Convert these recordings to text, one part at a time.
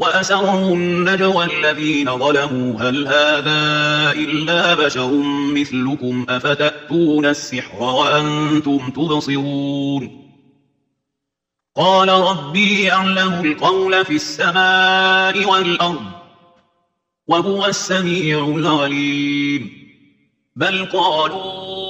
وأسروا النجوى الذين ظلموا. هل هذا إلا بشر مثلكم؟ أفتأتون السحر وأنتم تبصرون. قال ربي أعلم القول في السماء والأرض وهو السميع العليم. بل قالوا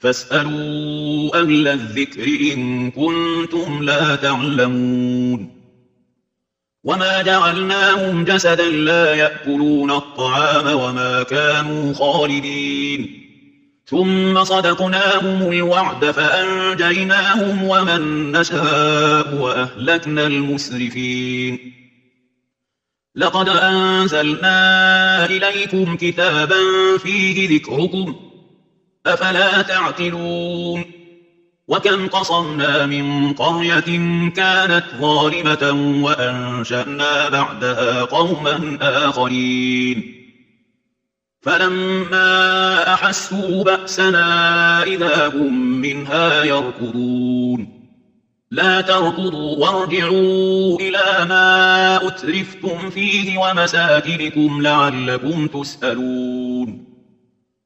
فاسألوا أهل الذكر إن كنتم لا تعلمون وما جعلناهم جسدا لا يأكلون الطعام وما كانوا خالدين ثم صدقناهم الوعد فأنجيناهم ومن نشاء وأهلكنا المسرفين لقد أنزلنا إليكم كتابا فيه ذكركم أفلا تعتلون وكم قصرنا من قرية كانت ظالمة وأنشأنا بعدها قوما آخرين. فلما أحسوا بأسنا إذا هم منها يركضون. لا تركضوا وارجعوا إلى ما أترفتم فيه ومساكنكم لعلكم تسألون.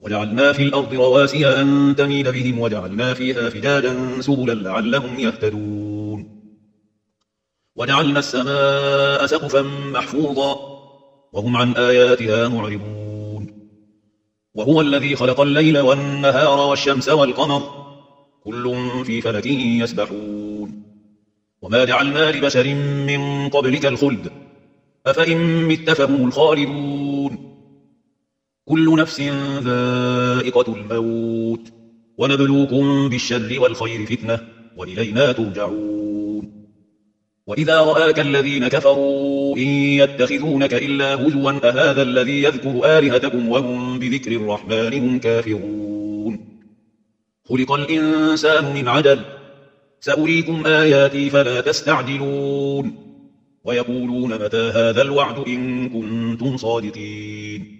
وجعلنا في الأرض رواسي أن تميد بهم وجعلنا فيها فجاجا سبلا لعلهم يهتدون. وجعلنا السماء سقفا محفوظا وهم عن آياتها معرضون. وهو الذي خلق الليل والنهار والشمس والقمر كل في فلك يسبحون. وما جعلنا لبشر من قبلك الخلد أفإن مت فهم الخالدون. كل نفس ذائقة الموت ونبلوكم بالشر والخير فتنة وإلينا ترجعون. وإذا رآك الذين كفروا إن يتخذونك إلا هزوا أهذا الذي يذكر آلهتكم وهم بذكر الرحمن هم كافرون. خلق الإنسان من عدل سأريكم آياتي فلا تستعجلون. ويقولون متى هذا الوعد إن كنتم صادقين.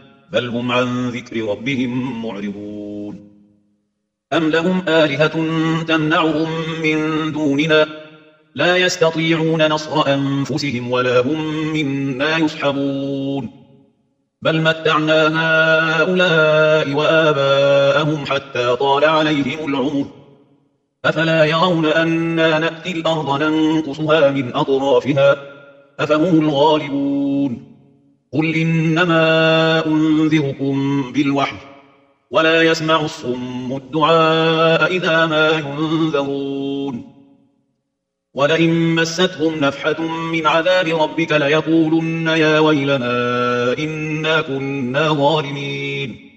بل هم عن ذكر ربهم معرضون. أم لهم آلهة تمنعهم من دوننا؟ لا يستطيعون نصر أنفسهم ولا هم منا يسحبون بل متعنا هؤلاء وآباءهم حتى طال عليهم العمر. أفلا يرون أنا نأتي الأرض ننقصها من أطرافها؟ أفهم الغالبون. قل إنما أنذركم بالوحي ولا يسمع الصم الدعاء إذا ما ينذرون ولئن مستهم نفحة من عذاب ربك ليقولن يا ويلنا إنا كنا ظالمين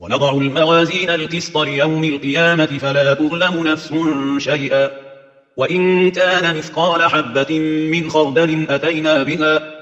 ونضع الموازين القسط ليوم القيامة فلا تظلم نفس شيئا وإن كان مثقال حبة من خردل أتينا بها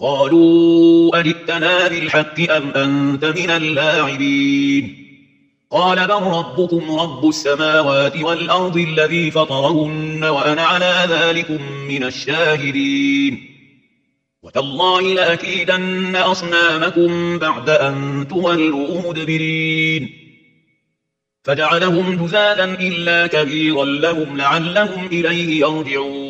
قالوا أجئتنا بالحق أم أنت من اللاعبين؟ قال بل ربكم رب السماوات والأرض الذي فطرهن وأنا على ذلك من الشاهدين. وتالله لأكيدن أصنامكم بعد أن تولوا مدبرين. فجعلهم جزادا إلا كبيرا لهم لعلهم إليه يرجعون.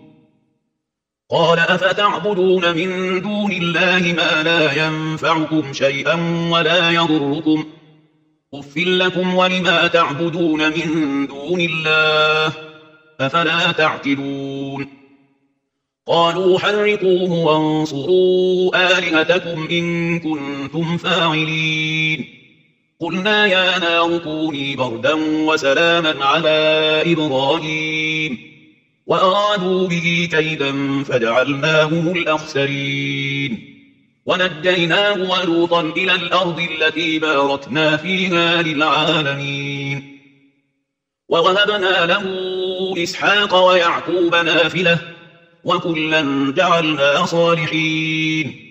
قال أفتعبدون من دون الله ما لا ينفعكم شيئا ولا يضركم أفل لكم ولما تعبدون من دون الله أفلا تعتدون قالوا حرقوه وانصروا آلهتكم إن كنتم فاعلين قلنا يا نار كوني بردا وسلاما على إبراهيم وأرادوا به كيدا فجعلناهم الأخسرين. ونجيناه ولوطا إلى الأرض التي بارتنا فيها للعالمين. ووهبنا له إسحاق ويعقوب نافلة وكلا جعلنا صالحين.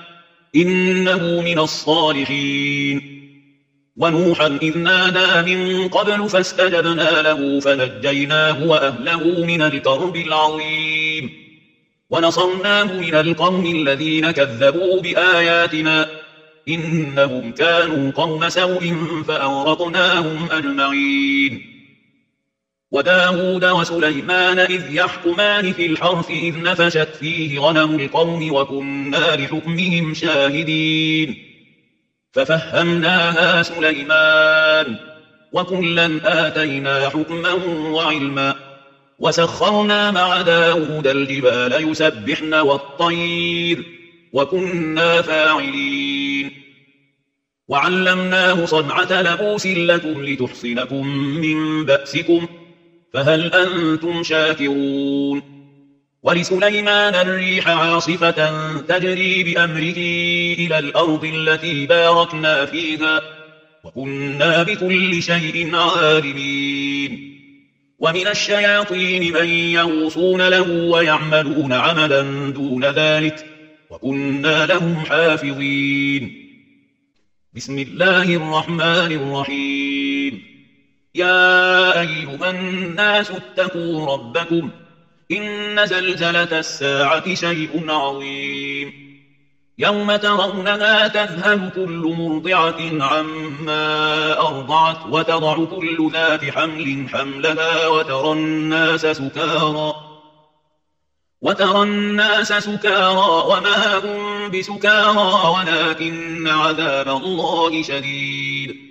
إنه من الصالحين. ونوحا إذ نادى من قبل فاستجبنا له فنجيناه وأهله من الكرب العظيم. ونصرناه من القوم الذين كذبوا بآياتنا. إنهم كانوا قوم سوء فأورطناهم أجمعين. وداود وسليمان إذ يحكمان في الحرف إذ نفشت فيه غنم القوم وكنا لحكمهم شاهدين. ففهمناها سليمان وكلا آتينا حكما وعلما. وسخرنا مع داود الجبال يسبحن والطير وكنا فاعلين. وعلمناه صنعة لبوس لكم لتحصنكم من بأسكم. فهل أنتم شاكرون؟ ولسليمان الريح عاصفة تجري بأمره إلى الأرض التي باركنا فيها وكنا بكل شيء عالمين. ومن الشياطين من يوصون له ويعملون عملا دون ذلك وكنا لهم حافظين. بسم الله الرحمن الرحيم. يا أيها الناس اتقوا ربكم إن زلزلة الساعة شيء عظيم. يوم ترونها تذهب كل مرضعة عما أرضعت وتضع كل ذات حمل حملها وترى الناس سكارا وترى الناس سكارا وما هم بسكارا ولكن عذاب الله شديد.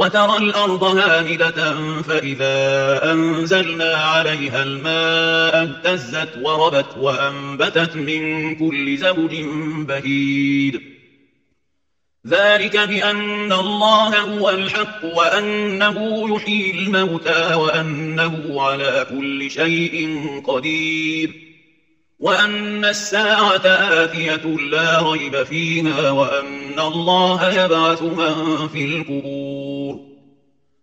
وترى الأرض هامدة فإذا أنزلنا عليها الماء اهتزت وربت وأنبتت من كل زوج بهيد ذلك بأن الله هو الحق وأنه يحيي الموتى وأنه على كل شيء قدير. وأن الساعة آتية لا ريب فيها وأن الله يبعث من في القبور.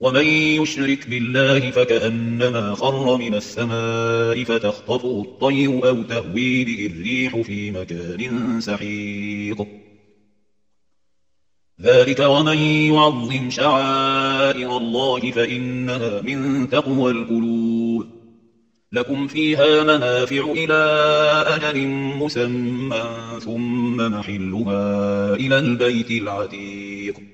ومن يشرك بالله فكأنما خر من السماء فتخطفه الطير أو تهوي به الريح في مكان سحيق. ذلك ومن يعظم شعائر الله فإنها من تقوى القلوب. لكم فيها منافع إلى أجل مسمى ثم محلها إلى البيت العتيق.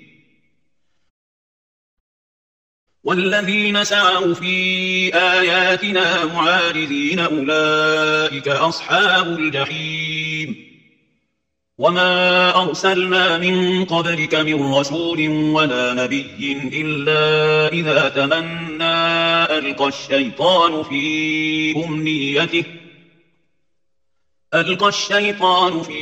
والذين سعوا في آياتنا معارضين أولئك أصحاب الجحيم. وما أرسلنا من قبلك من رسول ولا نبي إلا إذا تمنى ألقى الشيطان في أمنيته. ألقى الشيطان في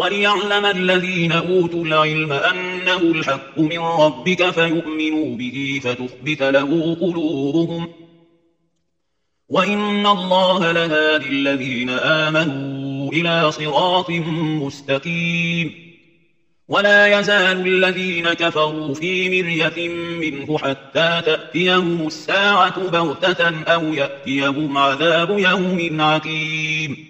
وليعلم الذين أوتوا العلم أنه الحق من ربك فيؤمنوا به فتخبت له قلوبهم وإن الله لهادي الذين آمنوا إلى صراط مستقيم ولا يزال الذين كفروا في مرية منه حتى تأتيهم الساعة بغتة أو يأتيهم عذاب يوم عقيم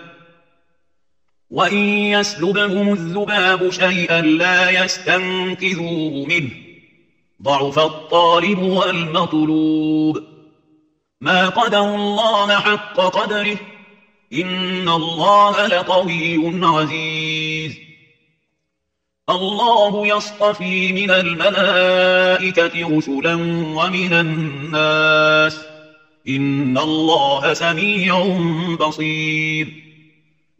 وَإِنْ يَسْلُبْهُمُ الذُّبَابُ شَيْئًا لَا يَسْتَنْقِذُوهُ مِنْهُ. ضَعُفَ الطَّالِبُ وَالْمَطْلُوبُ. ما قدر الله حق قدره. إن الله لقوي عزيز. الله يصطفي من الملائكة رسلا ومن الناس. إن الله سميع بصير.